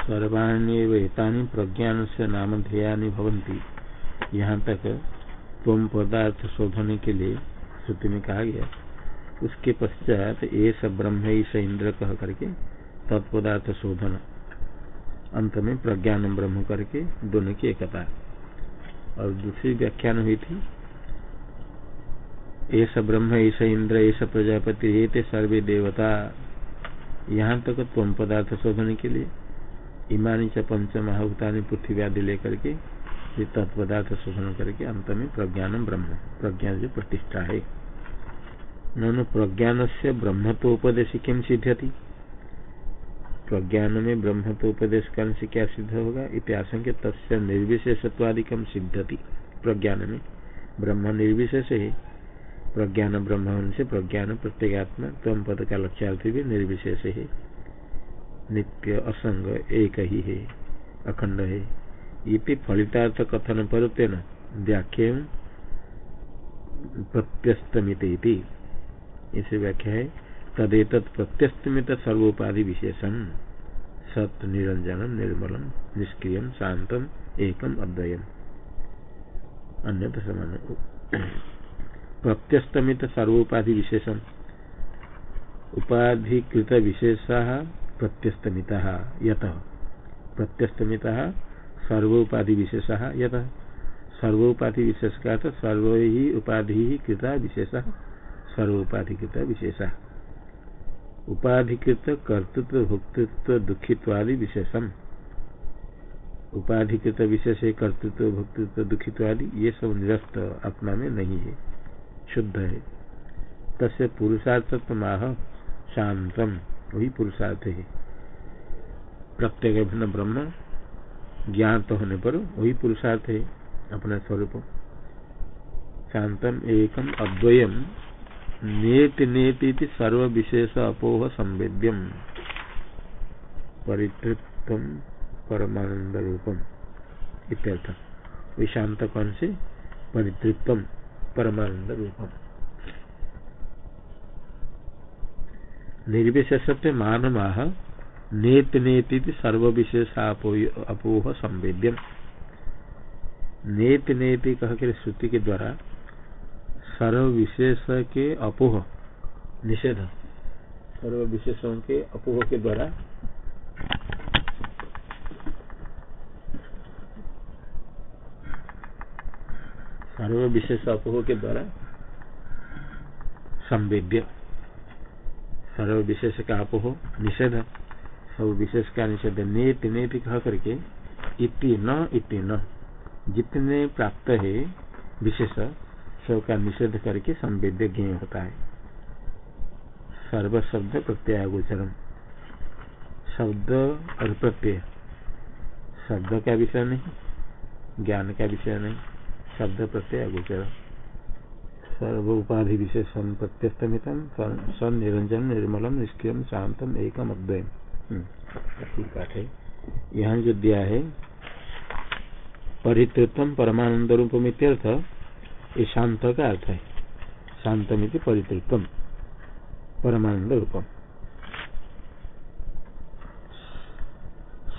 सर्वाण्येतानि प्रज्ञान से नाम ध्येयानि यहाँ तक तुम पदार्थ शोधने के लिए श्रुति में कहा गया उसके पश्चात ऐसा ब्रह्म ईश इंद्र कह करके तत्पदार्थ शोधन अंत में प्रज्ञान ब्रह्म करके दोनों की एकता। और दूसरी व्याख्यान हुई थी ऐसा ब्रह्म ऐसा इंद्र ऐसा प्रजापति ये सर्वे देवता। यहाँ तक तुम पदार्थ शोधने के लिए इमानी च पंच महाभूता पृथ्वी आदि लेकर के तत्पदार्थ शोधन करके अंत में प्रज्ञान ब्रह्म प्रज्ञान जो प्रतिष्ठा है। ननु प्रज्ञान से ब्रह्मत्वोपदेश किम सिद्धति प्रज्ञान में ब्रह्मत्वोपदेश करने से क्या सिद्ध होगा? इतिहास के तस्य निर्विशेषत्वादिकम सिद्धति प्रज्ञान में ब्रह्म निर्विशेष है। प्रज्ञान ब्रह्म से प्रज्ञान प्रत्येगात्मा तम पद का लक्ष्यार्थ भी निर्विशेष है। नित्य असंग एक ही है, अखंड है। इति फलितार्थ कथन पर व्याख्या प्रत्यस्तमित इसे व्याख्या है तदेत प्रत्यस्तमित सर्वोपाधि विशेषण सत निरंजन निर्मलम निष्क्रिय शांतम एकम, अद्वयम। अन्य समान। प्रत्यस्तमित सर्वोपाधि विशेषण उपाधिकृत विशेषा प्रत्यस्तमिता सर्वोपाधि विशेष यत। सर्वोपाधि विशेष का तो सर्व ही उपाधि कृता विशेष। सर्वोपाधिकृत विशेष उपाधिकृत कर्तृत्व भोक्तृत्व दुखित्वादि विशेषम उपाधिकृत विशेष कर्तृत्व भोक्तृत्व दुखित्वादि ये सब निरस्त आत्मा में नहीं है। शुद्ध है। तस्य पुरुषार्थत्व माह शांतम वही पुरुषार्थ है। प्रत्येक भिन्न ब्रह्म ज्ञात तो होने पर वही पुरुषार्थ है अपना स्वरूप। शांतम एकम अद्वयम नेति नेति सर्व विशेष अपोह संवेद्यम। परितृप्त परमानंद रूपम इत्यर्थ। वही शांत कौन से? परितृप्तम परमानंद रूपम। निर्विशेषत्व मान माह नेत नेति सर्व विशेष अपोह संवेद्यम। नेत नेति कह कर श्रुति के द्वारा सर्व विशेष के अपोह निषेध। सर्व विशेषों के अपोह के द्वारा सर्व विशेष अपोह के द्वारा संवेद्य। सर्व विशेष का अपोह निषेध, सब विशेष का निषेध नेत नेत कह करके इति न इति न। जितने प्राप्त है विशेष, सब का निषेध करके संवेद्य ज्ञ होता है। सर्व शब्द प्रत्यागोचरम शब्द और प्रत्यय। शब्द का विषय नहीं, ज्ञान का विषय नहीं, शब्द प्रत्यय अगोचर सर्व उपाधि विशेषम प्रत्यस्तमितम सन निरंजन निर्मलम निष्क्रियम शांतम एकम अद्वयम ठीक है यहाँ जो दिया है परितृतम परमानंद रूप में तीर्थ ये शांत का अर्थ है। शांतमिति परितृतम परमानंद रूपम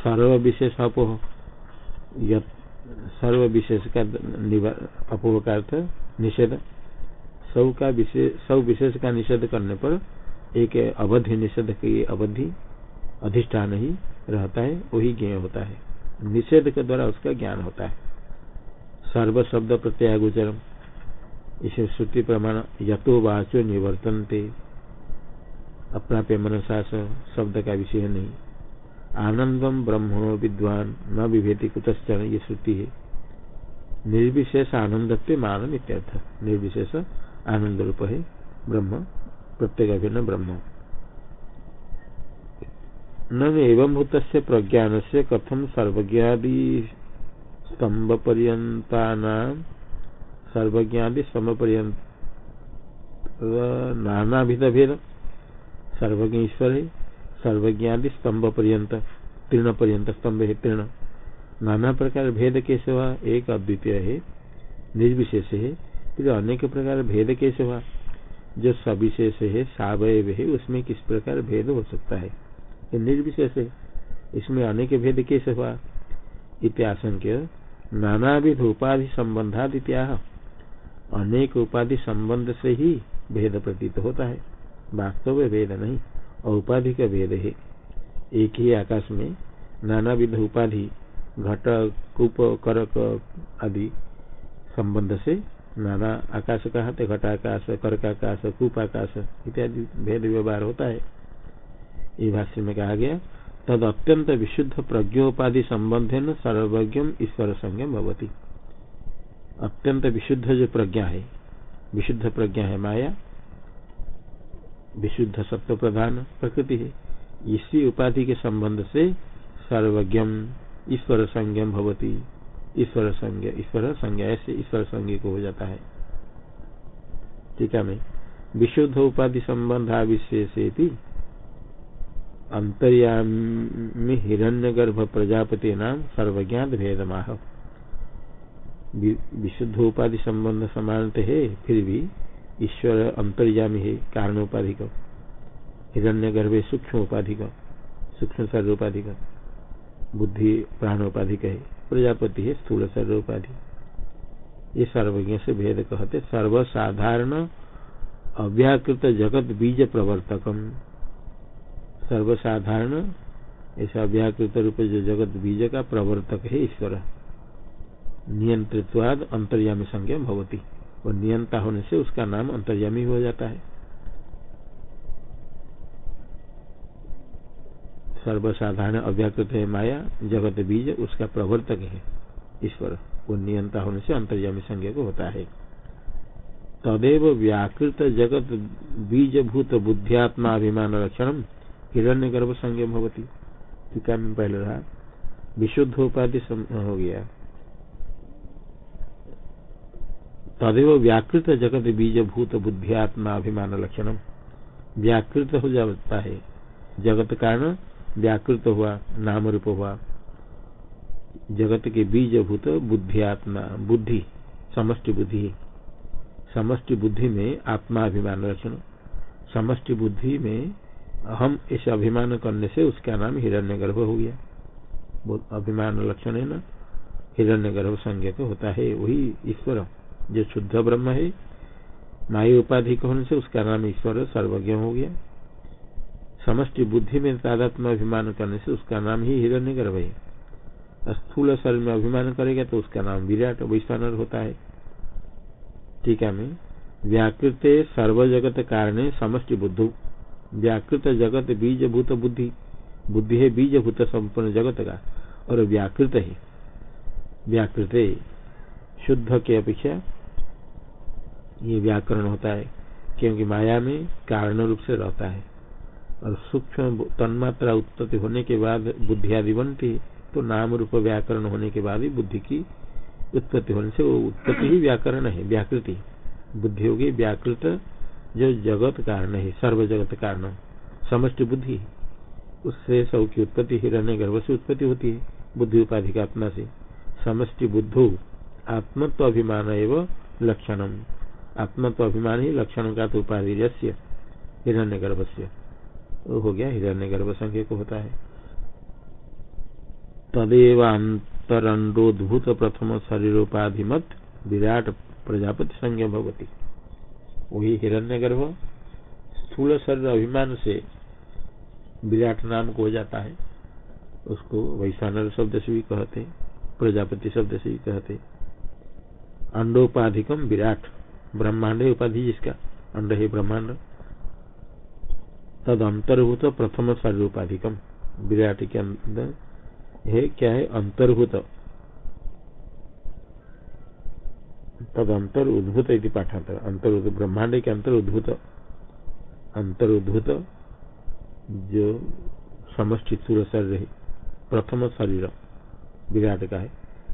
सर्व विशेष अपोह सर्व विशेष का अपोह का अर्थ निषेध सब का विशेष सब विशेष का निषेध करने पर एक अवधि निषेध की अवधि अधिष्ठान ही रहता है, वही ज्ञ होता है। निषेध के द्वारा उसका ज्ञान होता है। सर्व शब्द प्रत्यागोचरम इसे श्रुति प्रमाण यथो वाचो निवर्तनते। अप्राप्य मनसा शब्द का विषय नहीं। आनंदम ब्रह्मणो विद्वान न विभेति कुतश्चन ये श्रुति है। निर्विशेष आनंद मानम इत्यर्थ। निर्विशेष आनंद रूप है ब्रह्म प्रत्येक भिन्न ब्रह्म। न एवं प्रज्ञान से कथम सर्वज्ञादि स्तंभ पर्यता सर्वज्ञादि स्तंभ पर्यंत नानाविध भेद सर्वज्ञ ईश्वर है सर्वज्ञादि स्तंभ पर्यंत तीर्ण। पर्यंत स्तंभ है तीर्ण नाना प्रकार भेद कैसे हुआ एक अद्वितीय है, निर्विशेष है। फिर अनेक प्रकार भेद कैसे हुआ? जो सविशेष है सावय है, उसमें किस प्रकार भेद हो सकता है? ये निर्विशेष है। इसमें अनेक भेद कैसे हुआ? इत्याशंक्य। नानाविध उपाधि संबंधाद इत्याह। अनेक उपाधि संबंध से ही भेद प्रतीत होता है। वास्तव में भेद नहीं और उपाधि का भेद है। एक ही आकाश में नानाविध उपाधि घट कुप, करक आदि संबंध से नाना आकाश कहते घटाकाश कर्काकाश कूपाकाश इत्यादि भेद व्यवहार होता है। ये भाष्य में कहा गया, तद अत्यंत विशुद्ध प्रज्ञोपाधि संबंध है सर्वज्ञम ईश्वर संज्ञम भवती। अत्यंत विशुद्ध जो प्रज्ञा है, विशुद्ध प्रज्ञा है माया, विशुद्ध सत्व प्रधान प्रकृति है, इसी उपाधि के संबंध से सर्वज्ञम ईश्वर संज्ञम भवती। ईश्वर संज्ञ, ईश्वर संज्ञा, ऐसे ईश्वर संज्ञ को हो जाता है। ठीक है मैं विशुद्ध उपाधि संबंध विशेष अंतर्यामी हिरण्य गर्भ प्रजापति नाम सर्वज्ञात भेदमाह। विशुद्ध उपाधि संबंध समानते है, फिर भी ईश्वर अंतर्यामी है कारण उपाधि का हिरण्य गर्भ सूक्ष्म उपाधि का सूक्ष्म शरीर उपाधि का बुद्धि प्राण उपाधि का है। प्रजापति है, स्थूल शरीर ये सर्वज्ञ से भेद कहते सर्वसाधारण अव्याकृत जगत बीज प्रवर्तकम। सर्वसाधारण ऐसा अव्याकृत रूप जो जगत बीज का प्रवर्तक है, ईश्वर। नियंत्रित्वाद अंतर्यामी संज्ञा भवती। और नियंता होने से उसका नाम अंतर्यामी हो जाता है। सर्वसाधारण अव्याकृत है माया, जगत बीज, उसका प्रवर्तक है। ईश्वर वो नियंता होने से अंतर्यामी संज्ञा को होता है। तदेव व्याकृत जगत बीज भूत बुद्धियात्मा अभिमान लक्षण हिरण्य गर्भ संज्ञ भवती। टीका में पहले रहा विशुद्ध उपाधि हो गया। तदेव व्याकृत जगत बीज भूत बुद्धियात्मा अभिमान लक्षणम, व्याकृत हो जाता है। जगत कारण व्याकृत हुआ नाम रूप हुआ। जगत के बीज भूत बुद्धियात्मा, बुद्धि, समष्टि बुद्धि। समष्टि बुद्धि में आत्मा अभिमान लक्षण समष्टि बुद्धि में हम ऐसे अभिमान करने से उसका नाम हिरण्य गर्भ हो गया। अभिमान लक्षण है ना? हिरण्य गर्भ संज्ञ को होता है वही ईश्वर, जो शुद्ध ब्रह्म है। माई उपाधि होने से उसका नाम ईश्वर सर्वज्ञ हो गया। समष्टि बुद्धि में तादात्म अभिमान करने से उसका नाम ही हिरण्य गर्भ है। स्थूल शरीर में अभिमान करेगा तो उसका नाम विराट वैश्वानर होता है। ठीक है, मैं व्याकृत सर्व जगत कारण समष्टि बुद्धू। व्याकृत जगत बीज भूत बुद्धि। बुद्धि है बीज भूत संपूर्ण जगत का, और व्याकृत है। व्याकृत शुद्ध के अपेक्षा ये व्याकरण होता है, क्योंकि माया में कारण रूप से रहता है। और सूक्ष्म तन्मात्रा उत्पत्ति होने के बाद बुद्धि आदि बनती तो नाम रूप व्याकरण होने के बाद ही बुद्धि की उत्पत्ति होने से वो उत्पत्ति ही व्याकरण है, व्याकृति। बुद्धि होगी व्याकृत जो जगत कारण है सर्व जगत कारण, समष्टि बुद्धि। उससे सब की उत्पत्ति हिरण्य गर्भ से उत्पत्ति होती है, बुद्धि उपाधि का आत्मा से। समष्टि बुद्धू आत्मत्व अभिमान एवं लक्षणम। आत्मत्व अभिमान ही लक्षण का तो उपाधि हिरण्य गर्भ से। वो हो गया हिरण्य गर्भ संख्य को होता है। तदेव अंतरंडोद्भूत प्रथम शरीरोपाधि मत विराट प्रजापति संज्ञ भगवती वही हिरण्य गर्भ स्थूल शरीर अभिमान से विराट नाम को हो जाता है। उसको वैश्वानर शब्द से भी कहते, प्रजापति शब्द से भी कहते। अंडोपाधिकम विराट, ब्रह्मांड उपाधि जिसका, अंड है ब्रह्मांड। तद अंतर्भूत प्रथम शरीर उपाधिकम विराट के अंदर है, क्या है? अंतर्भूत। तद अंतर उद्भूत यदि पाठांतर। अंतर ब्रह्मांड के अंतर उद्भूत अंतर उद्भूत जो समष्टि सूर्य शरीर है, प्रथम शरीर। विराट का है।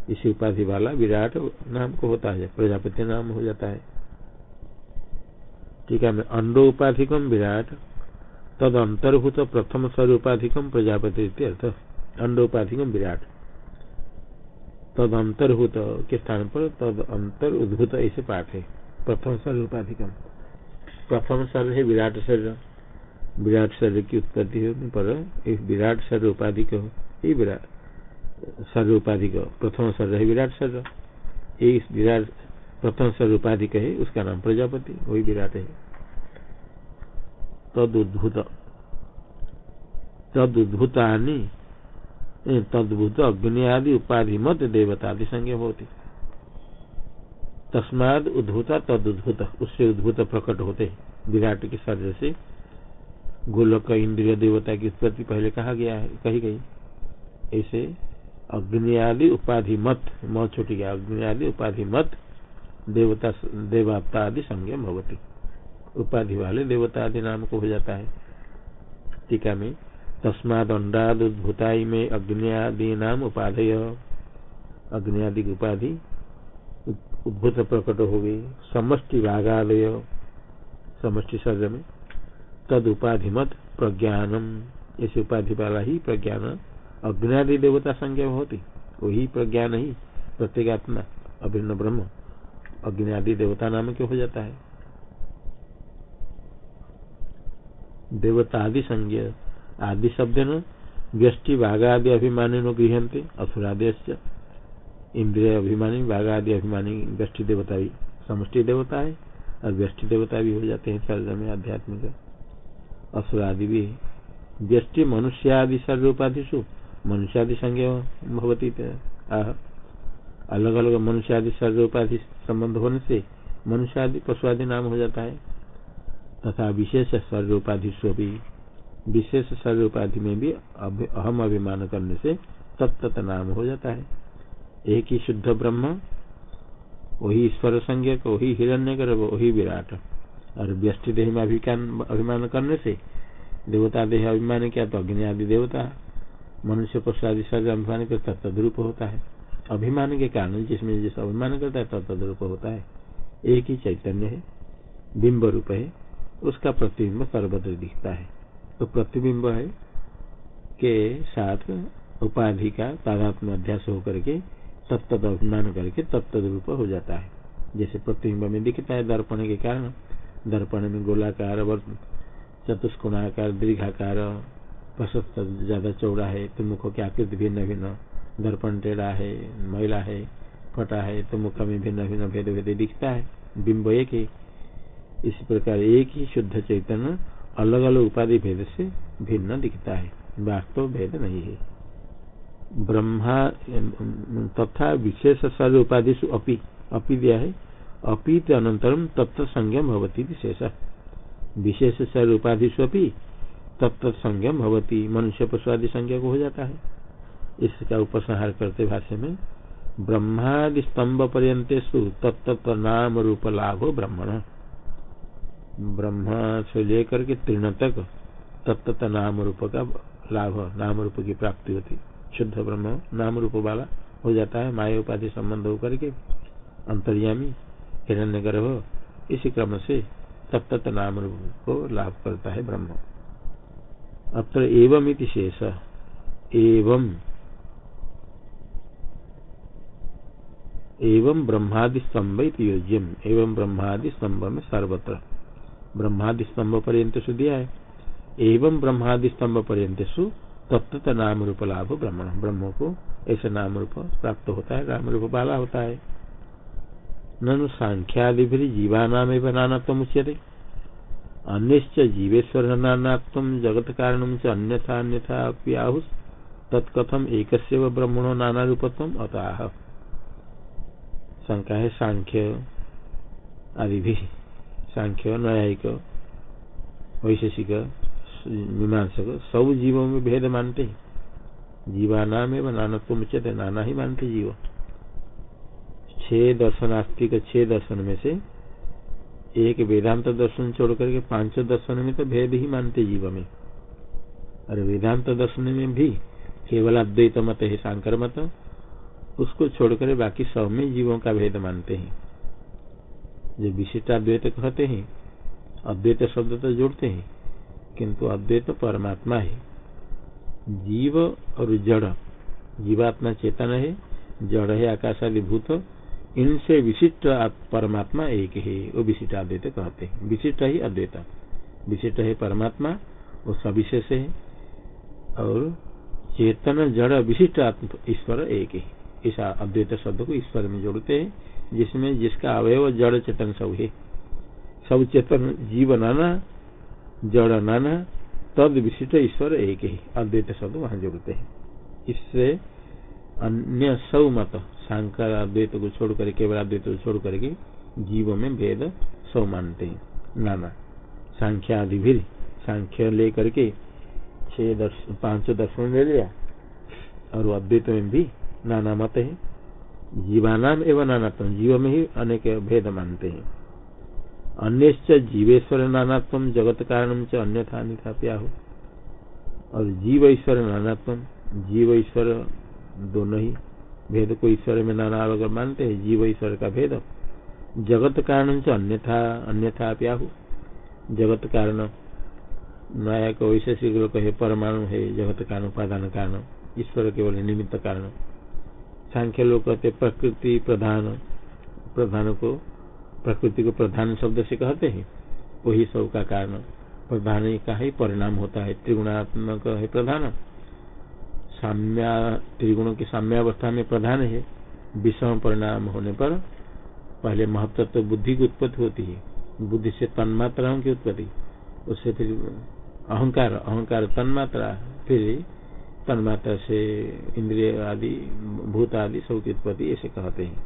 इसी उपाधि वाला विराट नाम को होता है। प्रजापति नाम हो जाता है। ठीक है अंडो उपाधि उपाधिकम विराट। तद अंतर्भूत प्रथम स्वरूपाधिकम प्रजापति अंडोपाधिकम विराट। तद अंतर्भूत के स्थान पर तद अंतर उद्भूत ऐसे पाठ है। प्रथम स्वरूपाधिकम प्रथम शरीर है विराट शरीर। विराट शरीर की उत्पत्ति होने पर एक विराट शरीर उपाधि ये विराट शरीर प्रथम शरीर है विराट शरीर। ये विराट प्रथम उपाधि है, उसका नाम प्रजापति, वही विराट है। तदुद्भुत। तदुद्भुता तद्भुत अग्नि आदि उपाधि मत देवता आदि संज्ञा होती। तस्माद उद्भुता तद उद्भुत उससे उद्भुत प्रकट होते विराट के शरीर से गोलक, इंद्रिय, देवता की उत्पत्ति पहले कहा गया है, कही गई। ऐसे अग्नि आदि उपाधि मत म छोटी गया अग्नि आदि उपाधि मत देवता देवता आदि संज्ञा भवती। उपाधि वाले देवता आदि नाम को हो जाता है। टीका में तस्माद अंडाद उद्भुताई में अग्नि नाम उपाधि अग्नि आदि की उपाधि उद्भुत प्रकट हो गई। समष्टि भागालय समष्टि सर्ज में तद उपाधि मत प्रज्ञानम। ऐसे उपाधि वाला ही प्रज्ञान अग्नि देवता संज्ञा होती। वही प्रज्ञान ही, प्रत्येगात्मा, अभिन्न ब्रह्म अग्नि आदि देवता नाम क्यों हो जाता है। देवता आदि संज्ञा आदि शब्द न व्यष्टि भागादि अभिमानी नो गृहते असुरादेश इंद्रिय अभिमानी, भागादि अभिमानी, व्यष्टि देवता भी समष्टि देवता है और व्यष्टि देवता भी हो जाते हैं सर्ज में आध्यात्मिक। असुरादि भी व्यष्टि मनुष्यादि सर्वोपाधिशु मनुष्यादि संज्ञा भवती अलग अलग मनुष्यादि सर्वोपाधि संबंध होने से मनुष्यादि पशुआदि नाम हो जाता है। तथा विशेष सर्वोपाधिशु भी विशेष शरीर उपाधि में भी अहम अभिमान करने से तत्त नाम हो जाता है। एक ही शुद्ध ब्रह्म, वही ईश्वर संज्ञक, वही हिरण्य कर वही विराट। और व्यष्टि देह में अभिमान करने से देवता देह अभिमान किया तो अग्नि आदि देवता, मनुष्य, पशु आदि शरीर अभिमान करता तद्रूप होता है। अभिमान के कारण जिसमें जिस अभिमान करता है तद्रूप होता है। एक ही चैतन्य है, बिंब रूप है। उसका प्रतिबिंब सर्वत्र दिखता है। तो प्रतिबिंब है के साथ उपाधि का तादात्म अध्यास होकर के तत्त अभिमान करके तत्त रूप हो जाता है। जैसे प्रतिबिंब में दिखता है दर्पण के कारण। दर्पण में गोलाकार चतुष्कोणाकार, दीर्घाकार, प्रशस्त, ज़्यादा चौड़ा है तो मुख की आकृति भिन्न भिन्न। दर्पण टेढ़ा है महिला है, फटा है तो मुख में भिन्न भिन्न भेद भेद दिखता है। बिंब एक इसी प्रकार एक ही शुद्ध चैतन्य अलग अलग उपाधि भेद से भिन्न दिखता है। वास्तव भेद नहीं है। ब्रह्मा, तथा विशेष सर्व उपाधि अपी अपी दिया है। अपीत अनंतरम तत्व संज्ञम भवती विशेष विशेष सर्व उपाधि अपी तत्व संज्ञम भवती। मनुष्य पशुआदि संज्ञा को हो जाता है। इसका उपसंहार करते भाष्य में, ब्रह्मादि स्तंभ पर्यंतेषु तत्व नाम रूप लाभो ब्रह्मण। ब्रह्मा से लेकर के तीर्ण तक तत्त नाम रूप का लाभ नाम रूप की प्राप्ति होती। शुद्ध ब्रह्म नाम रूप वाला हो जाता है, माया उपाधि संबंध होकर के अंतर्यामी हिरण्य गर्भ इसी क्रम से तत्त नाम रूप को लाभ करता है ब्रह्म। अत्र एवं शेष, एवं एवं ब्रह्मादि स्तंभ योज्यम, एवं ब्रह्मादि स्तंभ में सर्वत्र। ब्रह्मादि स्तंभ पर्यंत सु दिया है। एवं ब्रह्मादि स्तंभ पर्यंत सु तत्त नाम रूप लाभ ब्रह्मण ब्रह्म को ऐसे नाम रूप प्राप्त होता है नाम रूप वाला होता है। ननु सांख्यादि भी जीवानाम नाना तम उच्यते। अन्य जीवेश्वर नानात्म जगत कारण से अन्यथा अन्यथा आहुस तत्कथम एक ब्रह्मणो नाना रूपत्व अतः। शंका है, सांख्य आदि भी सांख्य न्यायिक वैशेषिक मीमांसक सब जीवों में भेद मानते हैं जीवा नाम एवं नानत्व मुचते नाना ही मानते जीव छह दर्शन आस्तिक छह दर्शन में से एक वेदांत दर्शन छोड़ करके पाँच दर्शन में तो भेद ही मानते जीव में और वेदांत दर्शन में भी केवल अद्वैत मत है शांकर मत उसको छोड़कर बाकी सब में जीवों का भेद मानते हैं जो विशिष्टाद्वैत कहते हैं, अद्वैत शब्द तो जोड़ते हैं, किंतु अद्वैत परमात्मा है। जीव और जड़, जीवात्मा चेतन है, जड़ है आकाश आदि भूत इनसे विशिष्ट परमात्मा एक है, वो विशिष्ट अद्वैत कहते हैं। विशिष्ट ही अद्वैत, विशिष्ट है परमात्मा, वो सविशेष है, और चेतन जड़ विशिष्ट ईश्वर एक ही। इस अद्वैत शब्द को ईश्वर में जोड़ते हैं। जिसमें जिसका अवयव जड़ चेतन सब है। सब चेतन जीव नाना, जड़ नाना, तद विशिष्ट ईश्वर एक ही। अद्वैत शब्द वहाँ जोड़ते हैं। इससे अन्य सब मत शंकर अद्वैत को छोड़ कर, केवल अद्वैत को छोड़ करके जीव में भेद सब मानते हैं। नाना, सांख्यादि भी सांख्य लेकर के छह दर्श, पाँच दर्शन ले लिया। और अद्वैत में भी नाना मत है। जीवानाम एवं नानात्म जीव में ही अनेक भेद मानते हैं। अन्य जीवेश्वर नानात्म जगत कारण च अन्यथा अन्यथा हो और जीव ईश्वर नानात्म जीव ईश्वर दोनों ही भेद को ईश्वर में नाना अगर मानते हैं, जीव ईश्वर का भेद। जगत कारण अन्यथा अन्यथा प्याहु। जगत कारण नया को वैशेषिक लोग कहे परमाणु है, जगत कारण उपादान कारण ईश्वर केवल निमित्त कारण। सांख्य लोग कहते प्रकृति प्रधान प्रधान को, प्रकृति को प्रधान शब्द से कहते हैं। वही सब का कारण, प्रधान का ही परिणाम होता है, त्रिगुणात्मक है प्रधान। साम्या, त्रिगुणों की साम्यावस्था में प्रधान है। विषम परिणाम होने पर पहले महत्व तो बुद्धि की उत्पत्ति होती है। बुद्धि से तन्मात्राओं की उत्पत्ति, उससे फिर अहंकार अहंकार तन्मात्रा, फिर तन्मात्रा से इंद्रिय आदि, भूत आदि सब की उत्पत्ति ऐसे कहते हैं।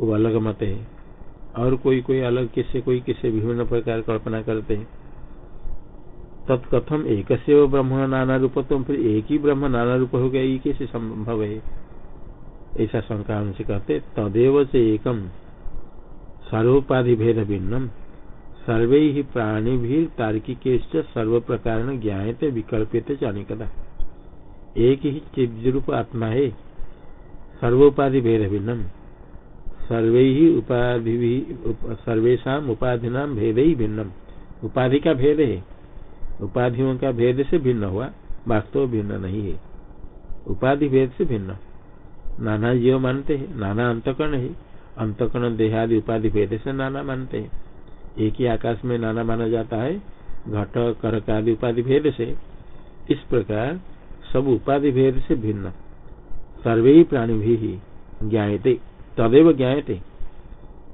वो अलग मत है। और कोई कोई अलग किससे कोई किससे विभिन्न प्रकार कल्पना करते हैं। तत्कथम एक से ब्रह्म नाना रूप तो फिर एक ही ब्रह्म नाना रूप हो गया, ये कैसे संभव है? ऐसा शंका से कहते तदेव से एकम सर्वोपाधि भेद भिन्नम। सर्वे ही प्राणी भी तार्किक सर्व प्रकार ज्ञाते विकल्पित चानिकता एक ही चिद रूप आत्मा है सर्वोपाधि भेद भिन्नम सर्वे ही उपाधि सर्वेशा उपाधि नाम भेद ही भिन्नम। उपाधि का भेद है, उपाधियों का भेद से भिन्न हुआ, वास्तव भिन्न नहीं है। उपाधि भेद से भिन्न। नाना जीव मानते हैं, नाना अंतकरण है। अंतकरण देहादि उपाधि भेद से नाना मानते हैं। एक ही आकाश में नाना माना जाता है, घट, करक आदि उपाधि भेद से। इस प्रकार सब उपाधि भेद से भिन्न। सर्वे ही प्राणी भी ज्ञाते तदेव ज्ञाते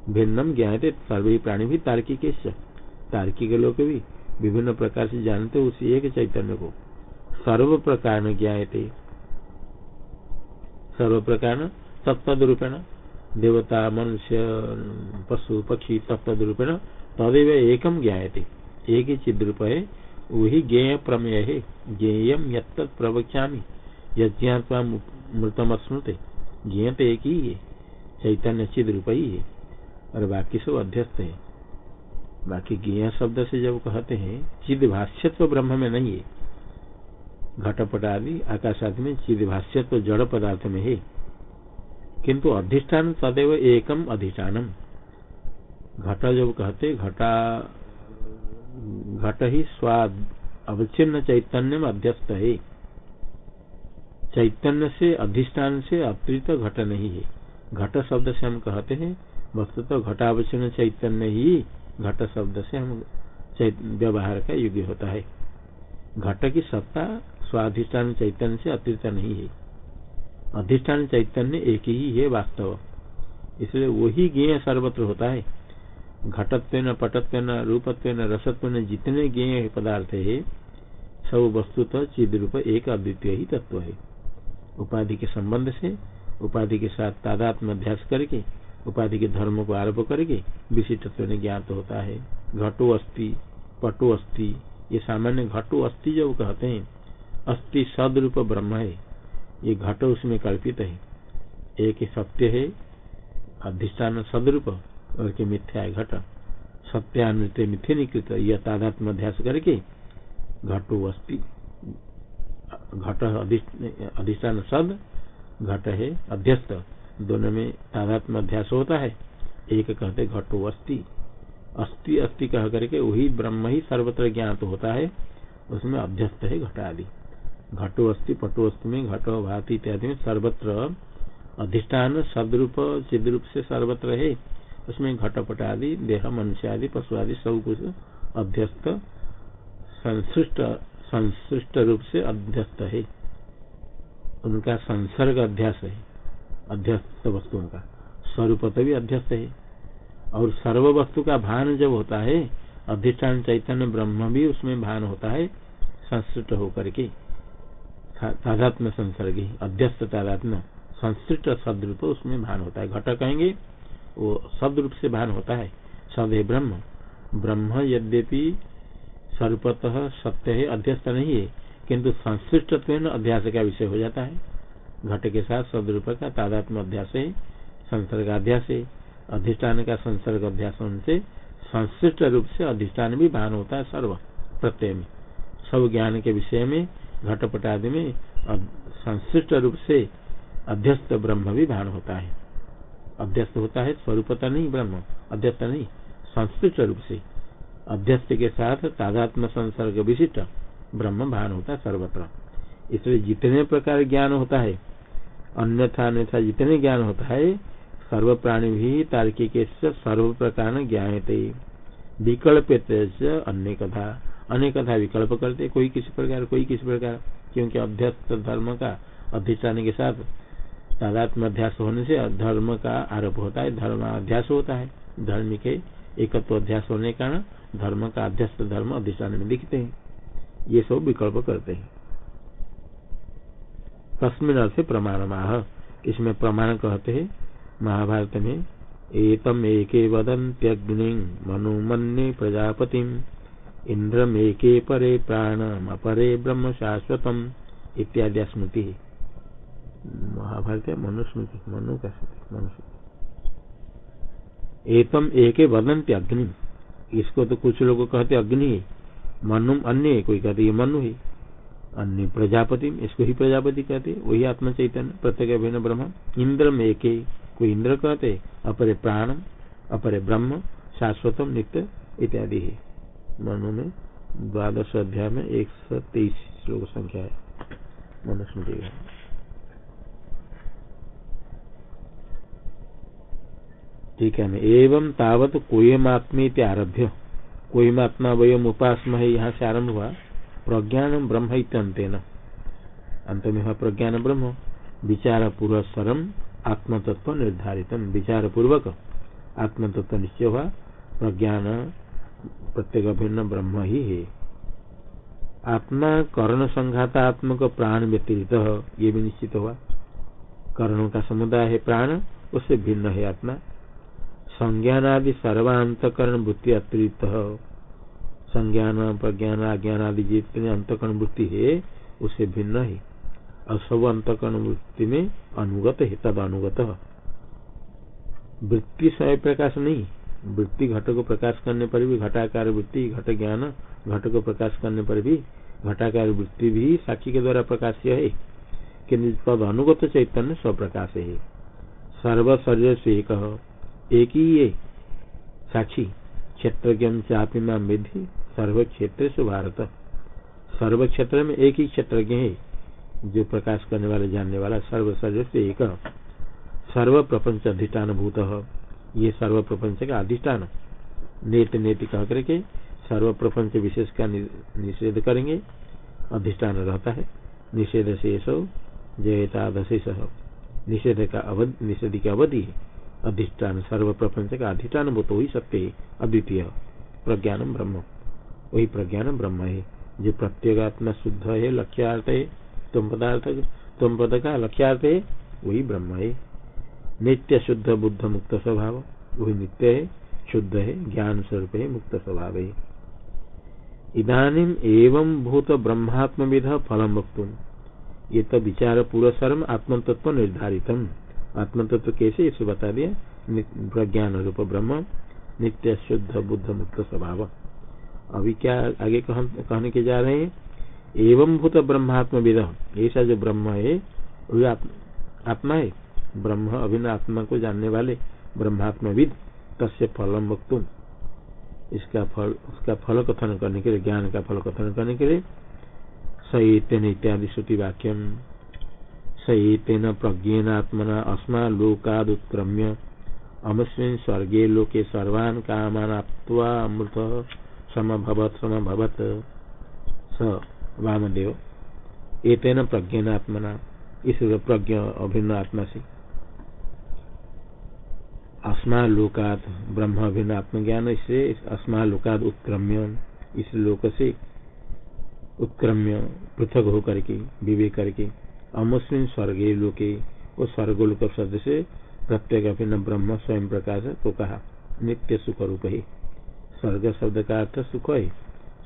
भिन्नम ज्ञाते सर्वे ही प्राणी भी तार्किक तार्किक लोग भी विभिन्न प्रकार से जानते उसी एक चैतन्य को। सर्व प्रकार ज्ञाते सर्व प्रकार तत्द रूपेण देवता, मनुष्य, पशु, पक्षी तत्द रूपेण तदेव एकम ज्ञाते एक ही चिद रूप है वही ज्ञेय प्रमेय। है ज्ञेयम यद प्रवक्षा मृतम स्मृत ज्ञेय तो एक ही है चैतन्य चिद रूप ही है और बाकी सब अध्यस्त है। बाकी ज्ञ शब्द से जब कहते हैं, चिद भाष्यत्व ब्रह्म में नहीं है। घटपट आदि आकाश आदि में चिद भाष्यत्व जड़ पदार्थ में है। किंतु अधिष्ठान तदेव एकम अधिष्ठानम। घट जब कहते, घटा, घट ही स्वाद, अवच्छिन्न चैतन्य में अध्यस्त है। चैतन्य से, अधिष्ठान से अतिरिक्त घट नहीं है। घट शब्द से हम कहते हैं वस्तु तो घटावच्छिन्न चैतन्य ही घट शब्द से हम व्यवहार का युग होता है। घट की सत्ता स्वाधिष्ठान चैतन्य से अतिरिक्त नहीं है। अधिष्ठान चैतन्य एक ही है वास्तव। इसलिए वही ज्ञेय सर्वत्र होता है। घटत्व पटत्व रूपत्व रसत्व जितने ज्ञेय पदार्थ है, सब वस्तु तो चिद रूप एक अद्वितीय ही तत्व है। उपाधि के संबंध से, उपाधि के साथ तादात्म अध्यास करके, उपाधि के धर्म को आरोप करके विशिष्टत्व ने ज्ञात होता है। घटो अस्थि पटो अस्थि ये सामान्य घटो अस्थि जो कहते हैं अस्थि सदरूप ब्रह्म है। ये घट उसमें कल्पित है। एक सत्य है, अधिष्ठान सदरूप और के मिथ्या है, घट। सत्यानृत्य मिथ्य निकृत। यह तादात्म अध्यास करके घटो अस्थि घट अधिष्ठान सद घट है, अध्यस्त। दोनों में तादात्म अध्यास होता है। एक कहते घटो अस्थि अस्थि अस्थि कह करके वही ब्रह्म ही सर्वत्र ज्ञात होता है। उसमें अध्यस्त है घट आदि घटो अस्थि पटो अस्थि में घटो भाति इत्यादि में सर्वत्र। अधिष्ठान सदरूप, चिद्रूप से सर्वत्र है। उसमें घटपट आदि देह मनुष्य आदि पशु आदि सब कुछ अध्यस्त, संसृष्ट संश्लिष्ट रूप से अध्यस्त है। उनका संसर्ग अध्यास है, अध्यस्त वस्तुओं का। स्वरूप तो भी अध्यस्त है। और सर्व वस्तु का भान जब होता है, अधिष्ठान चैतन्य ब्रह्म भी उसमें भान होता है संस्कृत होकर के। तादात्म संसर्गी अध्यस्त तादात्म संस्कृत शब्द रूप उसमें भान होता है। घट कहेंगे वो शब्द रूप से भान होता है। सद ब्रह्म। ब्रह्म यद्यपि सर्वतः सत्य है, अध्यस्त नहीं है, किंतु संश्लिष्ट अध्यास का विषय हो जाता है। घट के साथ सदरूप का तादात्म अध्यास है, संसर्ग अध्यास है। अधिष्ठान का संसर्ग अध्यास से संश्लिष्ट रूप से अधिष्ठान भी भान होता है सर्व, प्रत्यय में। सब ज्ञान के विषय में, घटपट आदि में संश्लिष्ट रूप से अध्यस्त ब्रह्म भी भान होता है। अध्यस्त होता है, स्वरूपता नहीं, ब्रह्म, अध्यस्त नहीं संश्लिष्ट रूप से। अध्यस्त के साथ तादात्म संसर्ग विशिष्ट, ब्रह्म भान होता है सर्वत्र। इसलिए जितने प्रकार ज्ञान होता है, अन्यथा अन्यथा जितने ज्ञान होता है सर्व प्राणी भी तार्किक सर्व प्रकार ज्ञाते विकल्प अन्य कथा अन्य कथा विकल्प करते, कोई किसी प्रकार, कोई किसी प्रकार, क्योंकि अध्यस्त धर्म का अधिष्ठान के साथ तादात्म अध्यास होने से धर्म का आरोप होता है धर्म अध्यास होता है। धर्म के एकत्व अध्यास होने के कारण धर्म का अध्यस्त धर्म अधिष्ठान में दिखते हैं। ये सब विकल्प करते हैं। तस्मिन अर्थ प्रमाण माह इसमें प्रमाण कहते हैं, महाभारत में, एतम एके वदंत्यग्नि मनुमन्ये प्रजापति इंद्रम एके परे प्राणम अपरे ब्रह्म शाश्वतम इत्यादि स्मृति। महाभारत मनुस्मृति मनु का मनुस्मृति एतम एके वदंत्य अग्नि। इसको तो कुछ लोग कहते अग्नि मनु अन्य कोई कहते ये मनु है। अन्य प्रजापति इसको ही प्रजापति कहते वही आत्म चैतन्य, प्रत्येक भिन्न ब्रह्म। इंद्र में एक, कोई इंद्र कहते अपरे प्राण अपरे ब्रह्म, शाश्वतम, नित्य इत्यादि है। मनु में द्वादश अध्याय में एक सौ तेईस श्लोक संख्या है। मनुस्मृति ठीक है एवं तावत कोयमात्मी आरभ्य। कोयमात्मा वयम उपासम है यहाँ से आरंभ हुआ। प्रज्ञान ब्रह्म इत्यंतेन। अंत में हुआ प्रज्ञान ब्रह्म। विचार पूर्व सरम आत्मतत्व निर्धारित विचार पूर्वक आत्मतत्व निश्चय हुआ। प्रज्ञान प्रत्येक भिन्न ब्रह्म ही है। आत्मा कर्ण संघातात्मक प्राण व्यतिरित ये भी निश्चित हुआ। कर्णों का समुदाय है प्राण, उससे भिन्न है आत्मा। संज्ञान आदि सर्वांतकरण वृत्ति अतिरिक्त। संज्ञान प्रज्ञान अज्ञान आदि जितने अंतकरण वृत्ति है उससे भिन्न है। और सब अंतकरण वृत्ति में अनुगत है तद अनुगत। वृत्ति स्वयं प्रकाश नहीं, वृत्ति घट को प्रकाश करने पर भी, घटाकार वृत्ति, घट ज्ञान घट को प्रकाश करने पर भी, घटाकार वृत्ति भी साक्षी के द्वारा प्रकाश्य है। किन्तु तद अनुगत चैतन्य स्वप्रकाश है। सर्व शरीर से एक। एक ही ये साक्षी क्षेत्र में विधि सर्व क्षेत्र से भारत। सर्व क्षेत्र में एक ही क्षेत्रज्ञ है, जो प्रकाश करने वाले, जानने वाला सर्व सर्व से एक। सर्व प्रपंच अधिष्ठान भूत ये सर्व प्रपंच का अधिष्ठान। नेत नेति कह करके सर्व प्रपंच विशेष का निषेध करेंगे। अधिष्ठान रहता है। निषेध शेष जयता दशेष निषेध का अवधि, निषेध की अवधि। है अधिष्ठान सर्व प्रपंच का अधिष्ठान वो तो ही सत्य अद्वितीय। प्रज्ञान ब्रह्म। वही प्रज्ञान ब्रह्म है, जो प्रत्येगात्मा शुद्ध है, लक्ष्यार्थ है तुम पदार्थ तुम पद का लक्ष्यार्थ है, वही ब्रह्म है। नित्य शुद्ध बुद्ध मुक्त स्वभाव, वही नित्य है, शुद्ध है, ज्ञान स्वरूप है, मुक्त स्वभाव है। इधानीम एवं भूत ब्रह्मात्म विध फलम वक्तुम। ये तो विचार पूर्व सर्व आत्मतत्व निर्धारितम। आत्म तत्व तो कैसे? इसे बता दिया। प्रज्ञान रूप ब्रह्म, नित्य शुद्ध बुद्ध मुक्त स्वभाव। अभी क्या आगे कहने के जा रहे हैं? एवं भूत ब्रह्मात्म विद ऐसा जो ब्रह्म है, वही आत्मा है। ब्रह्म अभिन्न आत्मा को जानने वाले ब्रह्मात्मविद, तस्य फलम वक्तुम। इसका फल उसका फल कथन करने के लिए, ज्ञान का फल कथन करने के लिए सहित्यन इत्यादि श्रुति वाक्यम। सहितेन प्रज्ञेनात्मना अस्मा लोकादुत्क्रम्य अमस्मिन स्वर्गे लोके सर्वान् कामान अमृत समभवत समभवत। स, वामदेव। एतेन प्रज्ञान आत्मना इस प्रज्ञ अभिन्न आत्मा से अस्मा लोकात ब्रह्म अभिन्न आत्मज्ञान इससे अस्मा लोकात उत्क्रम्य। इस लोक से उत्क्रम्य, पृथक होकर के, विवेक करके। अमुस्लिम स्वर्गे लोके वो स्वर्गोलोक शब्द से प्रत्येक अभिन्न ब्रह्म स्वयं प्रकाश तो कहा। नित्य सुख रूप ही। स्वर्ग शब्द का अर्थ सुख है।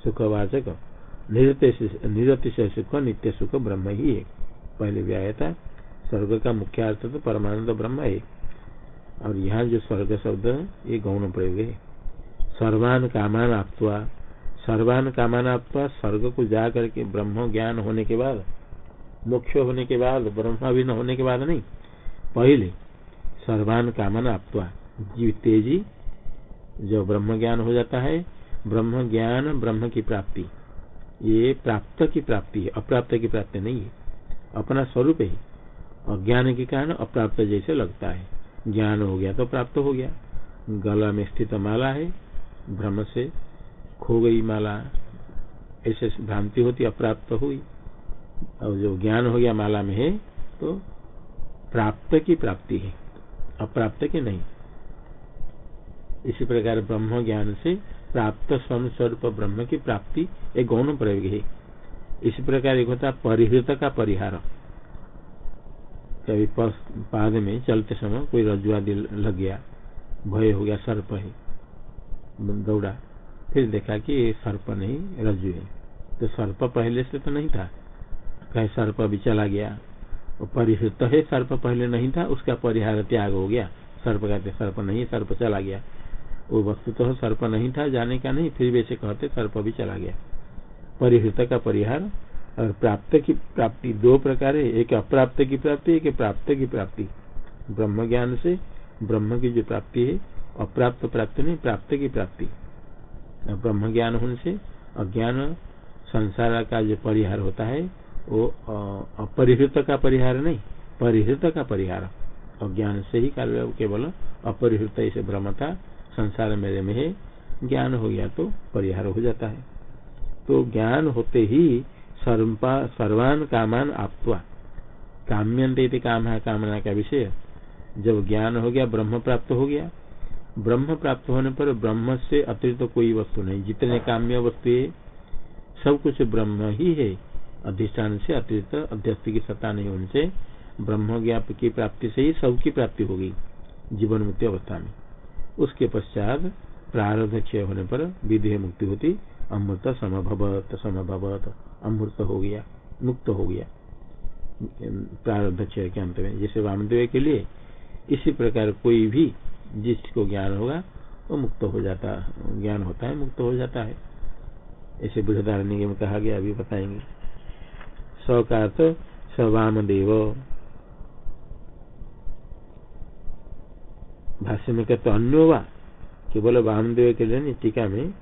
सुखवाचक। निरतिशय सुख, नित्य सुख ब्रह्म ही है। पहले भी था स्वर्ग का मुख्य अर्थ तो परमानंद ब्रह्म है। और यहाँ जो स्वर्ग शब्द है, ये गौण प्रयोग है। सर्वान कामान आपवा सर्वान कामान आपवा स्वर्ग को जा करके ब्रह्म ज्ञान होने के बाद मोक्ष होने के बाद, ब्रह्म न होने के बाद नहीं। पहले सर्वान कामन आपवा तेज़ी जो ब्रह्म ज्ञान हो जाता है, ब्रह्म ज्ञान ब्रह्म की प्राप्ति। ये प्राप्त की प्राप्ति है, अप्राप्त की प्राप्ति नहीं है। अपना स्वरूप है। अज्ञान के कारण अप्राप्त जैसे लगता है। ज्ञान हो गया तो प्राप्त हो गया। गला में स्थित माला है भ्रम से खो गई माला। ऐसे भ्रांति होती, अप्राप्त हुई। और जो ज्ञान हो गया माला में है तो प्राप्त की प्राप्ति है, अप्राप्त की नहीं। इसी प्रकार ब्रह्म ज्ञान से प्राप्त स्वयं स्वरूप ब्रह्म की प्राप्ति एक गौण प्रयोग है। इसी प्रकार एक होता परिहृत का परिहार। कभी पाद में चलते समय कोई रजुआदि लग गया, भय हो गया, सर्प है, दौड़ा, फिर देखा कि सर्प नहीं, रज्जु है। तो सर्प पहले से तो नहीं था। कहे सर्प भी चला गया। परिहृत है, सर्प पहले नहीं था, उसका परिहार त्याग हो गया। सर्प कहते, सर्प नहीं, सर्प चला गया। वो वस्तु तो सर्प नहीं था, जाने का नहीं, फिर वैसे कहते, सर्प भी चला गया। परिहृत का परिहार और प्राप्त की प्राप्ति, दो प्रकार है, एक अप्राप्त की प्राप्ति, एक प्राप्त की प्राप्ति। ब्रह्म ज्ञान से ब्रह्म की जो प्राप्ति है, अप्राप्त प्राप्ति नहीं, प्राप्त की प्राप्ति। ब्रह्म ज्ञान होने से अज्ञान, संसार का जो परिहार होता है वो अपरिहृत का परिहार नहीं, परिहृत का परिहार। अज्ञान से ही कार्य केवल अपरिहृत ऐसे भ्रमता संसार मेरे में है ज्ञान हो गया तो परिहार हो जाता है। तो ज्ञान होते ही सर्वान कामान आपवा काम्यंत काम है कामना का विषय। जब ज्ञान हो गया, ब्रह्म प्राप्त हो गया। ब्रह्म प्राप्त होने पर ब्रह्म से अतिरिक्त तो कोई वस्तु नहीं। जितने काम्य वस्तु है, सब कुछ ब्रह्म ही है। अधिष्ठान से अतिरिक्त अध्यस्त की सत्ता नहीं होने से ब्रह्म ज्ञाप की प्राप्ति से ही सब की प्राप्ति होगी जीवन मुक्ति अवस्था में। उसके पश्चात प्रारब्ध क्षय होने पर विधेय मुक्ति होती, अमृत समभवत समभवत, अमृत हो गया, मुक्त हो गया। प्रारब्ध क्षय के अंत में। जैसे वामदेव के लिए इसी प्रकार कोई भी जिसको ज्ञान होगा, वो मुक्त हो जाता, ज्ञान होता है, मुक्त हो जाता है। ऐसे बृहदारण्य में कहा गया, अभी बताएँगे। स का अर्थ स भाष्य में कहते अन्यो वा? केवल वामदेव के लिए टीका में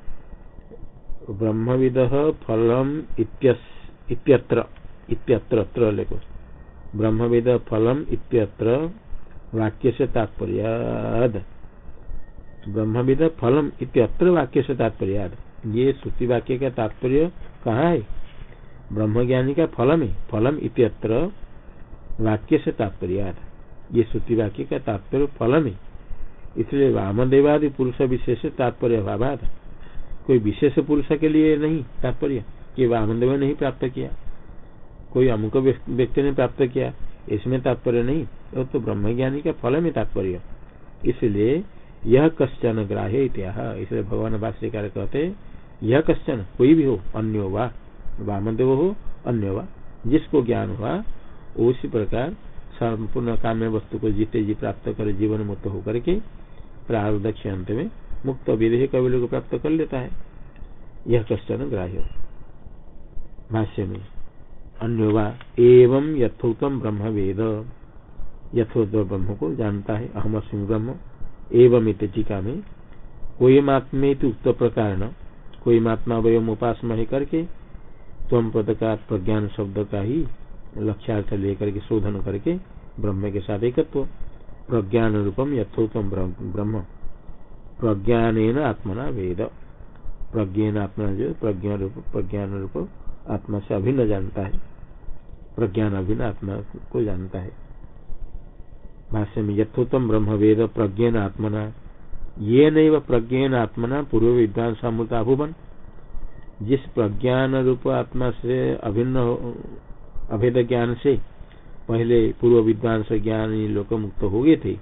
ब्रह्मविद फलम इत्यत्र इत्यत्र लेको ब्रह्मविद फलम इत्यत्र वाक्य से तात्पर्य ब्रह्मविद फलम इत्यत्र वाक्य से तात्पर्य ये श्रुति वाक्य का तात्पर्य कहाँ है? ब्रह्मज्ञानी का फलम है फलम इत्यत्र वाक्य से तात्पर्य ये श्रुति वाक्य का तात्पर्य फलम है। इसलिए वामदेवादि पुरुष विशेष तात्पर्य अभाव कोई विशेष पुरुष के लिए नहीं तात्पर्य। कि वामदेव नहीं प्राप्त किया। कोई अमुक व्यक्ति ने प्राप्त किया। इसमें तात्पर्य नहीं। तो, तो ब्रह्मज्ञानी का फल में तात्पर्य। इसलिए यह कश्चन ग्राह्य इतिहा इसलिए भगवान भाष्यकार कहते यह कश्चन कोई भी हो अन्य वा। वामदेव हो अन्य वा। जिसको ज्ञान हुआ, उसी प्रकार संपूर्ण काम्य वस्तु को जीते जी प्राप्त कर, जीवन मुक्त होकर के प्रारदक्ष अंत में मुक्त विधेय कविल को प्राप्त कर लेता है। यह कश्चन ग्राह्य। भाष्य में, अन्य एवं यथोत्तम ब्रह्म वेद। यथोत्त ब्रह्म को जानता है, अहम अस्म ब्रह्म। एवं टीका में कोई मात्मे उक्त प्रकार कोई मात्मा वयम उपासना करके तम पद का प्रज्ञान शब्द का ही लक्ष्यार्थ लेकर के, शोधन करके, ब्रह्म के साथ एकत्व। प्रज्ञान रूपम यथोत्तम ब्रह्म प्रज्ञान आत्मना वेद। प्रज्ञान आत्मा जो प्रज्ञा रूप, प्रज्ञान रूप आत्मा से अभिन्न जानता है। प्रज्ञान अभिन्न आत्मा को जानता है। भाष्य में यथोत्तम ब्रह्म वेद, प्रज्ञान आत्मना। ये प्रज्ञान आत्मना पूर्व विद्वान समूर्त अभुवन जिस प्रज्ञान रूप आत्मा से अभिन्न अभेद ज्ञान से पहले पूर्व विद्वान से ज्ञान लोक मुक्त हो गए थे,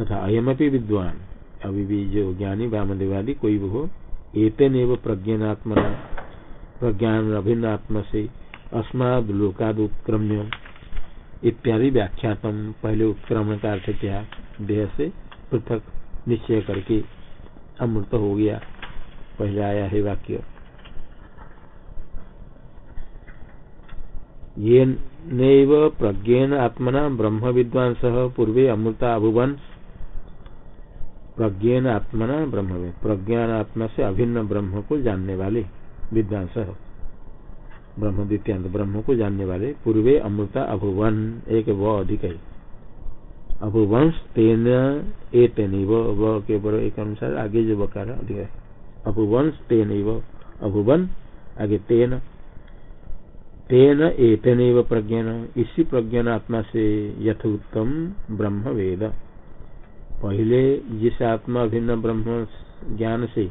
तथा अयमपि विद्वान अभी भी जो ज्ञानी, वामदेवादी, कोई भी हो एते न प्रज्ञात्म प्रज्ञान अभिन्न आत्मा से अस्माद लोकाद उत्क्रम्य इत्यादि व्याख्यातम पहले उत्क्रमण का अर्थ क्या, देह से पृथक निश्चय करके अमृत हो गया। पहले आया है वाक्य। ये नैव प्रज्ञेन आत्मना ब्रह्म विद्वांस पूर्वे अमृता अभुवन। प्रज्ञान आत्मना ब्रह्म प्रज्ञान आत्मा से अभिन्न ब्रह्म को जानने वाले विद्वांस ब्रह्म द्वितीयांत, ब्रह्म को जानने वाले पूर्वे अमृता अभुवन। एक व अधिक है। अभुवंश तेन ए तेन व के ऊपर एक अनुसार आगे जो बकार अधिक है। अभुवंश तेन अभुवन आगे तेन तेन एतन प्रज्ञान, इसी प्रज्ञान आत्मा से यथोत्तम ब्रह्म वेद पहले जिस आत्मा अभिन्न ब्रह्म ज्ञान से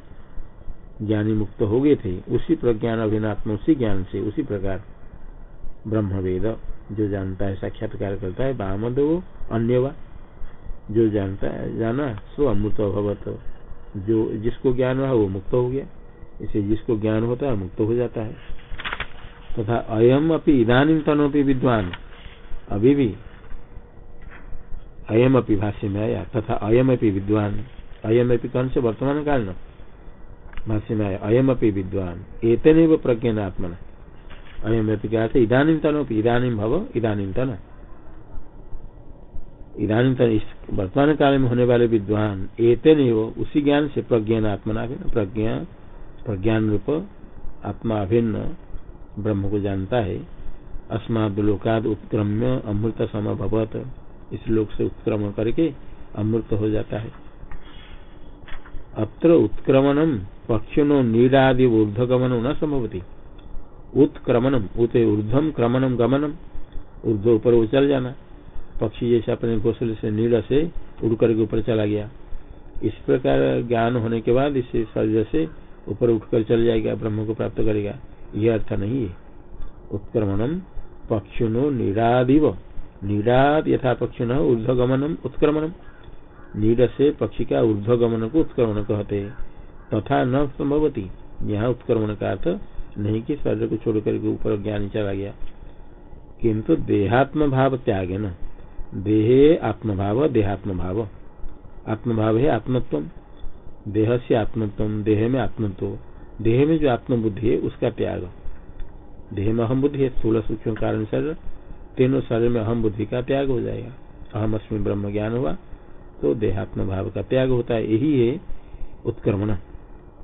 ज्ञानी मुक्त हो गए थे, उसी प्रज्ञान अभिनात्म उसी ज्ञान से उसी प्रकार ब्रह्म वेद जो जानता है, साक्षात्कार करता है बामद वो अन्य जो जानता है, जाना, सो अमृत भवत जो जिसको ज्ञान हुआ, वो मुक्त हो गया। इसे जिसको ज्ञान होता है, मुक्त हो जाता है। तथा अयम अपनी इधानी तनोपि विद्वान। अभी भी अयम अपनी भाष्य में आया, तथा अयम अपनी विद्वान। अयम अपनी कौन से? वर्तमान काल न। भाष्य में आया, अयम अपनी विद्वान। एतने एतन प्रज्ञान आत्मा अयम अपनी क्या इधानी तनोपि इधानी भव इधानी तन। इधानी तन इस वर्तमान काल में होने वाले विद्वान एतन उसी ज्ञान से प्रज्ञान आत्मा प्रज्ञा, प्रज्ञान रूप, आत्मा अभिन्न, ब्रह्म को जानता है। अस्माद लोकाद उत्क्रम्य अमृत सम भवत। इस लोक से उत्क्रमण करके अमृत हो जाता है। अत्र उत्क्रमणम पक्षिणो नीरादि ऊर्धगमन न संभवती। उत्क्रमणम उत ऊर्धम क्रमणम गमनम ऊर्ध ऊपर वो चल जाना। पक्षी जैसे अपने घोसले से नील से उड़ करके ऊपर चला गया। इस प्रकार ज्ञान होने के बाद इस शरीर से ऊपर उठकर चल जाएगा, ब्रह्म को प्राप्त करेगा। यह अर्थ नहीं है। उत्क्रमणम पक्षिणो निरादिव। नीडाद यथा पक्षी न ऊर्धगमनम उत्क्रमणम। नीड से पक्षी का ऊर्धगमन को उत्क्रमण कहते तथा न संभवती। यहाँ उत्क्रमण का अर्थ नहीं कि शरीर को छोड़कर ऊपर ज्ञान चला गया। किंतु देहात्म भाव त्याग न देहे आत्मभाव देहात्म भाव आत्मभाव है आत्मत्व। देह से आत्मत्व, देह में आत्मत्व। देह में जो आत्मबुद्धि है, उसका त्याग। देह में अहम बुद्धि है, स्थूल सूक्ष्म कारण शरीर। तीनों शरीर में अहम बुद्धि का त्याग हो जाएगा। अहम अस्मी ब्रह्म ज्ञान हुआ तो देहात्म भाव का त्याग होता है। यही है उत्क्रमण।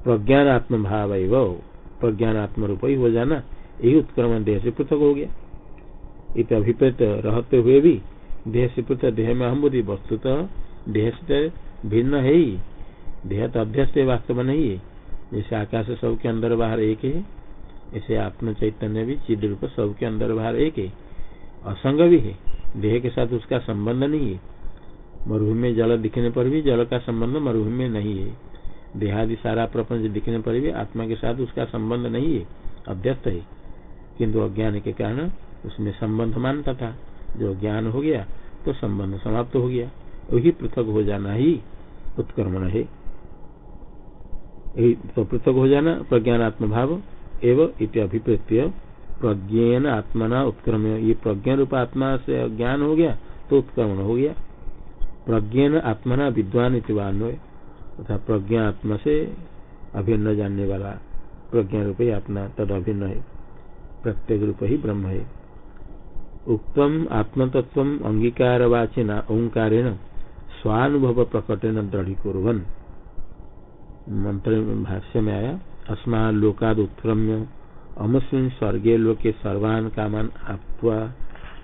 प्रज्ञान आत्म भाव प्रज्ञान आत्म रूप ही हो जाना, यही उत्क्रमण देह से पृथक हो गया। इत अभिप्रेत रहते हुए भी देह से पृथक देह में अहम बुद्धि वस्तुतः देह से भिन्न है। ही देह तो अभ्यस्त वास्तव में नहीं है। जैसे आकाश सबके अंदर बाहर एक है, ऐसे आत्म चैतन्य भी चिद रूप सबके अंदर बाहर एक है। असंग भी है। देह के साथ उसका संबंध नहीं है। मरुभूमि में जल दिखने पर भी जल का संबंध मरुभूमि में नहीं है। देहादि सारा प्रपंच दिखने पर भी आत्मा के साथ उसका संबंध नहीं है। अभ्यस्त है। किंतु अज्ञान के कारण उसमें संबंध मानता था। जो ज्ञान हो गया तो संबंध समाप्त हो गया। वही पृथक हो जाना ही उत्क्रमण है। तो पृथक हो जाना प्रज्ञानात्म भाव एवं अभिप्रेत्य प्रज्ञान आत्मना उत्क्रम ये प्रज्ञा रूप आत्मा से ज्ञान हो गया तो उत्क्रमण हो गया। प्रज्ञान आत्मना विद्वान तथा प्रज्ञा आत्मा से अभिन्न जानने वाला प्रज्ञा रूप ही आत्मा तद अभिन्न है। प्रत्येक रूप ही ब्रह्म है। उत्तम आत्मतत्व अंगीकार वाचिना ओंकारेण स्वानुभव प्रकटन दृढ़ीकुर्वन। मंत्र भाष्य में आया अस्मा लोकाद उत्क्रम्य अमुस्लिम स्वर्गीय लोके सर्वान कामान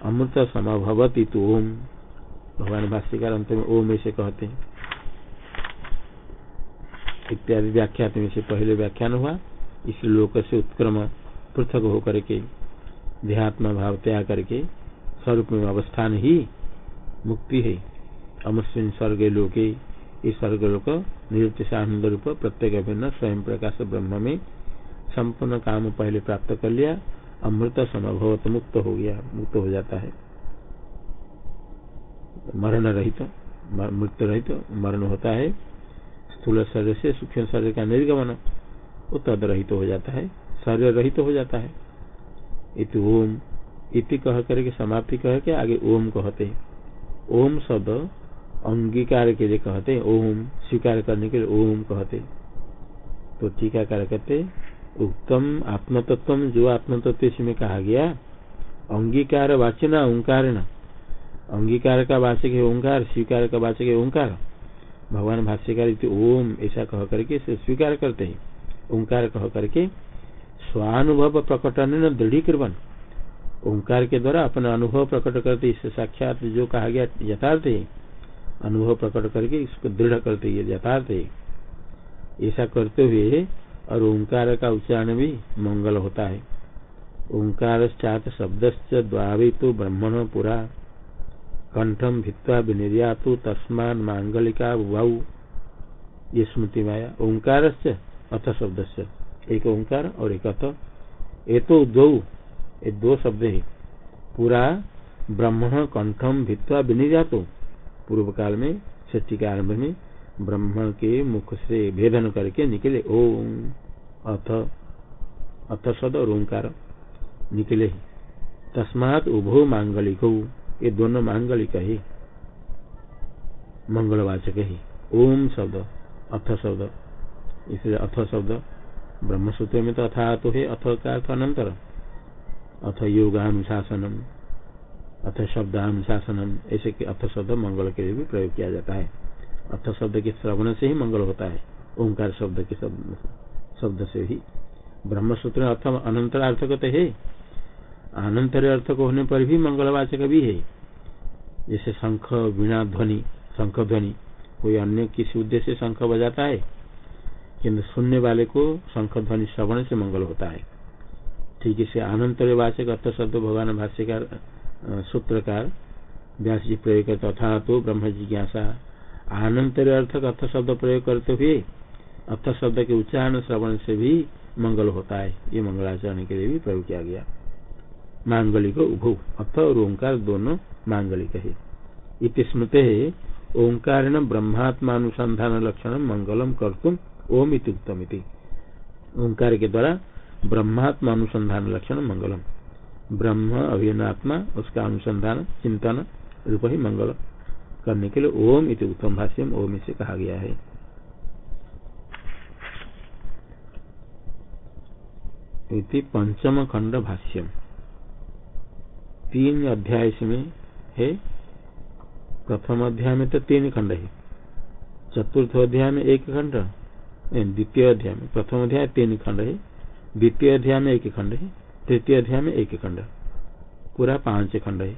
अमृत समभवती तो ओम भगवान भाष्यकार अंत में ओम ऐसे कहते हैं। इत्यादि व्याख्या से पहले व्याख्यान हुआ। इस लोक से उत्क्रम पृथक होकर के देहात्मा भाव त्याग करके स्वरूप में अवस्थान ही मुक्ति है। अमुस्लिम स्वर्ग लोके, इस स्वर्ग लोक निरुक्त आनंद रूप प्रत्येक भिन्न स्वयं प्रकाश ब्रह्म में संपूर्ण काम पहले प्राप्त कर लिया, अमृत समभवत मुक्त हो गया, मुक्त हो जाता है। मरण रहित मृत्यु रहित, मरण होता है। स्थूल शरीर से सूक्ष्म शरीर का निर्गमन वो तद रहित हो जाता है, शरीर रहित हो जाता है। इति ओम। इति कह करके समाप्ति कह के आगे ओम कहते ओम शब्द अंगीकार के लिए कहते ओम, स्वीकार करने के लिए ओम कहते तो टीकाकार कहते उत्तम आत्मतत्व जो आत्मतत्व इसमें कहा गया, अंगीकार वाचना ओंकार अंगीकार का वाचक है ओंकार, स्वीकार का वाचक है ओंकार। भगवान भाष्यकार ओम ऐसा कह करके स्वीकार करते हैं। ओंकार कह करके स्वानुभव प्रकटन दृढ़ीकृवन ओंकार के द्वारा अपना अनुभव प्रकट करते इससे साक्षात जो कहा गया यथार्थ है, अनुभव प्रकट करके इसको दृढ़ करते यथार्थ है। ऐसा करते हुए और ओंकार का उच्चारण भी मंगल होता है। ओंकार शब्द द्वावी तो ब्रह्मण पुरा कंठम भित्वा विनिर्यातु तस्मान मांगलिका वाऊ ये स्मृति माया ओंकार अथ शब्द एक ओंकार और एक अथ। ये तो दो ये दो शब्द है। पूरा ब्रह्मण कंठम भित्वा विनिर्यातो पूर्व काल में सृष्टि के आरंभ में ब्रह्म के मुख से भेदन करके निकले। ओम, अथ अथ शब्द और ओंकार निकले। तस्मात उभो मांगलिक। ये दोनों मांगलिक ही। मंगलवाचक ही। ओम शब्द, अथ शब्द। इसलिए अथ शब्द ब्रह्म सूत्र में तो अथा तो है, अथ का अर्थ अनंतर अथ योगानुशासनम, अथ शब्दानुशासनम, ऐसे अथ शब्द मंगल के लिए भी प्रयोग किया जाता है। अथ शब्द के श्रवण से ही मंगल होता है, ओंकार शब्द के शब्द से ही। ब्रह्म सूत्र अर्थ अनंतर अर्थक तो है। अनंतर अर्थक होने पर भी मंगलवाचक भी है। जैसे शंख, वीणा, ध्वनि, शंख ध्वनि, कोई अन्य किसी उद्देश्य शंख बजाता है किन्तु सुनने वाले को शंख ध्वनि श्रवण से मंगल होता है। ठीक इसे अनंतर वाचक अर्थ शब्द, भगवान भाष्यकार सूत्रकार व्यास जी प्रयोग करते अथा तो ब्रह्म जिज्ञासा आनंतर अर्थक अर्थ शब्द प्रयोग करते हुए अर्थ शब्द के उच्चारण श्रवण से भी मंगल होता है। ये मंगलाचरण के लिए भी प्रयोग किया गया। मांगलिक उभो अर्थ और ओंकार दोनों मांगलिक है। इत ओंकार ब्रह्मात्मानुसंधान लक्षण मंगलम कर्तुम ओम उत्तम ओंकार के द्वारा ब्रह्मात्मा अनुसंधान लक्षण मंगलम ब्रह्म अभिन्नात्मा उसका अनुसंधान, चिंतन रूप ही मंगल करने के लिए ओम इति उत्तम भाष्यम ओम इसे कहा गया है। इति पंचम खंड भाष्यम। तीन अध्याय इसमें है। प्रथम अध्याय में तो तीन खंड है। चतुर्थ अध्याय में एक खंड। द्वितीय अध्याय में, प्रथम अध्याय तीन खंड है, द्वितीय अध्याय में एक खंड है, तृतीय अध्याय में एक खंड, पूरा पाँच खंड है।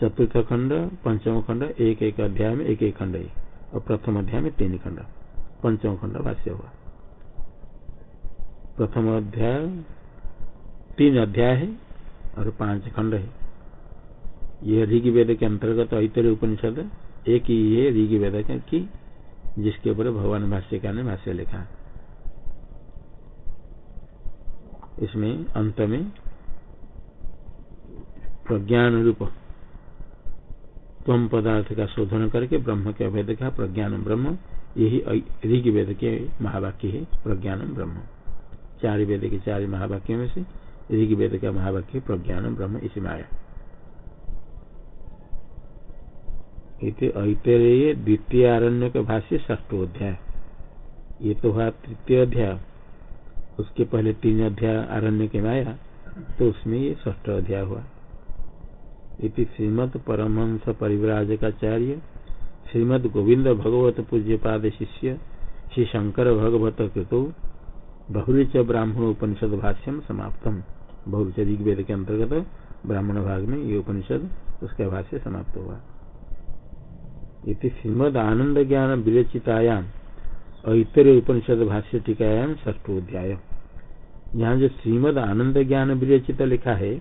चतुर्थ खंड, पंचम खंड, एक एक अध्याय में एक एक खंड है, और प्रथम अध्याय में तीन खंड, पंचम खंड भाष्य हुआ। प्रथम अध्याय तीन अध्याय है, और पाँच खंड है। यह ऋग्वेद के अंतर्गत ऐतरे उपनिषद, एक ही है ऋग्वेद की जिसके ऊपर भगवान भाष्यकार ने भाष्य लिखा। इसमें अंत में प्रज्ञान रूप तम पदार्थ का शोधन करके ब्रह्म के अभेद का प्रज्ञान ब्रह्म, यही ऋग वेद के महावाक्य है प्रज्ञान ब्रह्म। चार वेद के चार महावाक्यों में से ऋग वेद का महावाक्य प्रज्ञान ब्रह्म, इसी में आया। ऐतरेय द्वितीय आरण्य के भाष्य ष्टोध्याय ये तो हुआ तृतीय अध्याय। उसके पहले तीन अध्याय आरण्य के माया तो उसमें ये ष्ठ अध्याय हुआ। इति श्रीमद परमहंस परिव्राजकाचार्य, श्रीमद गोविंद भगवत पूज्य पाद शिष्य, श्री शंकर भगवत कृतो बहुरुच ब्राह्मण उपनिषद भाष्यम समाप्तम। बहुरुच ऋग्वेद के अंतर्गत ब्राह्मण भाग में ये उपनिषद, उसका भाष्य समाप्त हुआ। इति श्रीमद आनंद ज्ञान विरचितायाम ऐतर उपनिषद भाष्य टीकायाम ष्ठोध्याय यहाँ जो श्रीमद आनंद ज्ञान विरचित लिखा है,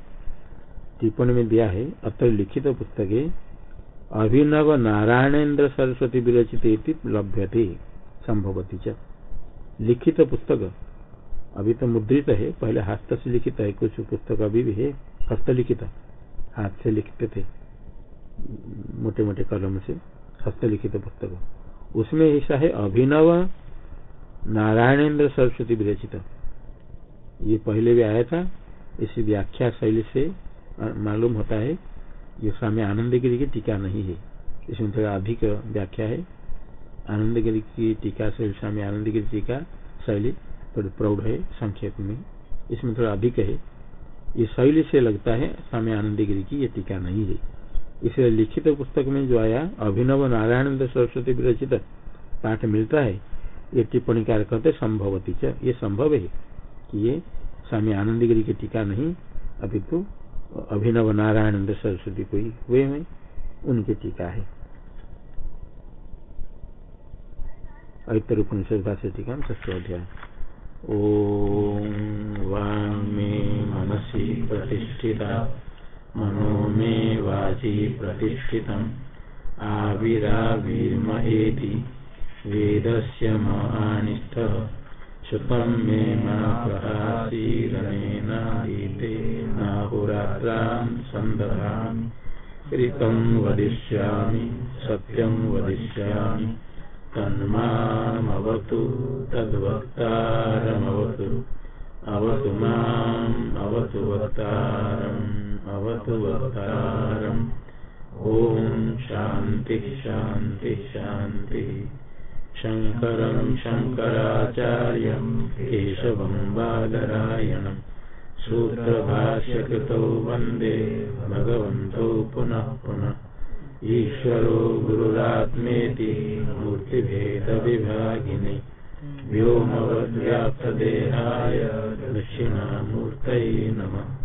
टिप्पणी में दिया है अत्र लिखित पुस्तक, अभिनव नारायणेन्द्र सरस्वती विरचित लभ्य थे संभवती च। लिखित पुस्तक अभी तो मुद्रित है, पहले हस्त से लिखित है, कुछ पुस्तक अभी भी है हस्तलिखित हाथ से लिखते थे मोटे मोटे कलम से। हस्तलिखित पुस्तक। उसमें ऐसा है, अभिनव नारायणेन्द्र सरस्वती विरचित। ये पहले भी आया था, इसी व्याख्या शैली से मालूम होता है ये स्वामी आनंद गिरी की टीका नहीं है। इसमें थोड़ा अधिक व्याख्या है। आनंद गिरी की टीका से स्वामी आनंद गिरी टीका शैली थोड़ी प्रौढ़ है, संक्षेप में। इसमें थोड़ा अधिक है। ये शैली से लगता है स्वामी आनंद गिरी की ये टीका नहीं है। इसलिए लिखित पुस्तक में जो आया, अभिनव नारायण सरस्वती विरचित पाठ मिलता है, ये टिप्पणी कार्य करते संभवती ये संभव है कि ये स्वामी आनंद गिरी की टीका नहीं, अभी तो अभिनव नारायण सरस्वती कोई हुए में उनकी टीका है। ऐतर उपनिषद भाष्य टीका ष्टोध्याय ओम वांग मनसी प्रतिष्ठिता। मनो मे वाची प्रतिष्ठित आविराविर्महेति। वेदस्य महानिष्ठः श्रुतं मे महाप्रहासीरनेनायते नाहुरात्रां सन्दधामि। ऋतं वदिष्यामि, सत्यं वदिष्यामि। तन्मामवतु तद्वक्तारमवतु। अवतु माम्, अवतु अवतु वक्तारम् ॐ शान्ति शान्ति, शान्तिः। शङ्करम् शङ्कराचार्यम् केशवम् बादरायणम् सूत्रभाष्यकृतौ वंदे, भगवन्तौ पुनः पुनः। ईश्वरो गुरुरात्मेति, मूर्तिभेदविभागिने। व्योमवद्व्याप्तदेहाय, दक्षिणामूर्तये नमः।